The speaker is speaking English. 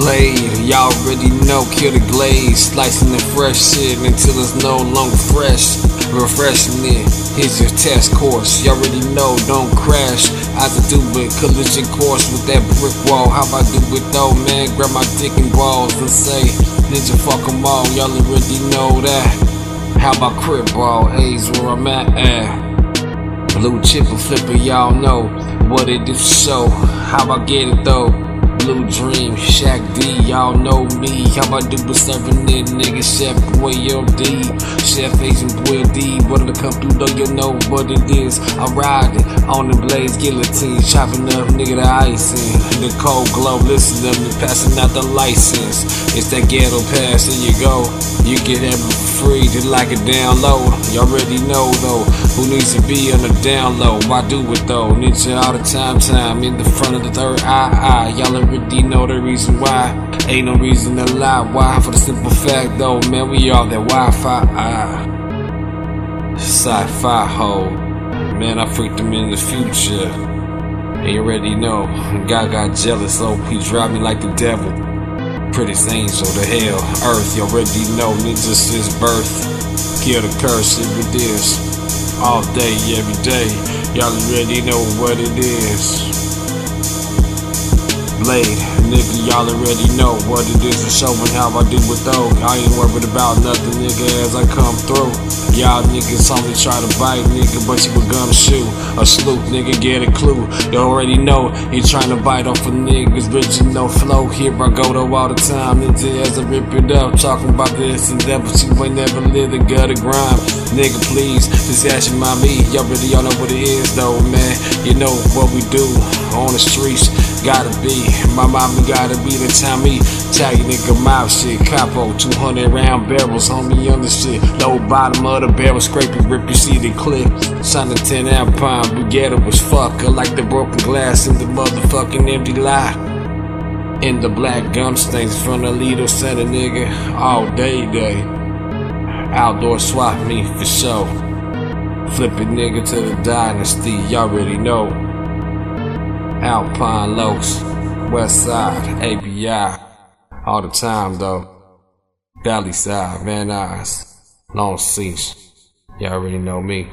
blade. Y'all already know, kill the glaze. Slicing the fresh shit until it's no longer fresh. Refreshing it, here's your test course. Y'all already know, don't crash. I to do it, collision course with that brick wall. How I do it though, man? Grab my dick and balls and say, Ninja fuck them all. Y'all already know that. How about crib ball? A's where I'm at. Eh. Blue chip and flipper, y'all know what it is so. How I get it though? Blue Dream, Shaq D, y'all know me. How I do with serving it, nigga. Chef Boy D, Chef Asian Boy D. What to come through though, you know what it is. I'm riding on the blaze, guillotine, chopping up nigga the ice in. The cold glow, listen to me, passing out the license. It's that ghetto pass, there you go. You get that free, just like it down low. You already know though, who needs to be on the down low? Why do it though? Ninja all the time, time in the front of the third eye. Y'all already know the reason why. Ain't no reason to lie. Why? For the simple fact though, man, we all that Wi-Fi. Sci-fi hole. Man, I freaked them in the future. And you already know, God got jealous, he dropped me like the devil prettiest angel to hell. Earth, you already know ninja since birth. Kill the curse with this. All day, every day. Y'all already know what it is. Blade, nigga, y'all already know what it is and showing how I do it though. I ain't worried about nothing, nigga, as I come through. Y'all niggas only try to bite, nigga, but you a gumshoe. A sloop, nigga, get a clue. You already know he trying to bite off a niggas, and no flow. Here I go though all the time, nigga, as I rip it up. Talking about this and that, but you ain't never lived a gutter grind. Nigga, please, just ask my me. Y'all really all know what it is though, man. You know what we do on the streets. Gotta be, my mama gotta be the Tommy. Tell nigga mouth shit, capo, 200 round barrels, homie on the shit. Low bottom of the barrel, scrape it, rip you see the clip. Sign a 10 Alpine, Bugatti was fuck. I like the broken glass in the motherfucking empty lot. In the black gum stains from the Lido Center, nigga, all day, day. Outdoor swap me for show. Flip it, nigga, to the dynasty, y'all already know. Alpine Los, West Side, ABI, all the time though. Valley Side, Van Nuys, Long Beach, y'all already know me.